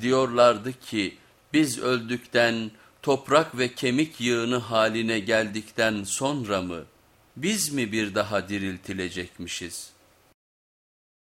Diyorlardı ki biz öldükten toprak ve kemik yığını haline geldikten sonra mı biz mi bir daha diriltilecekmişiz?''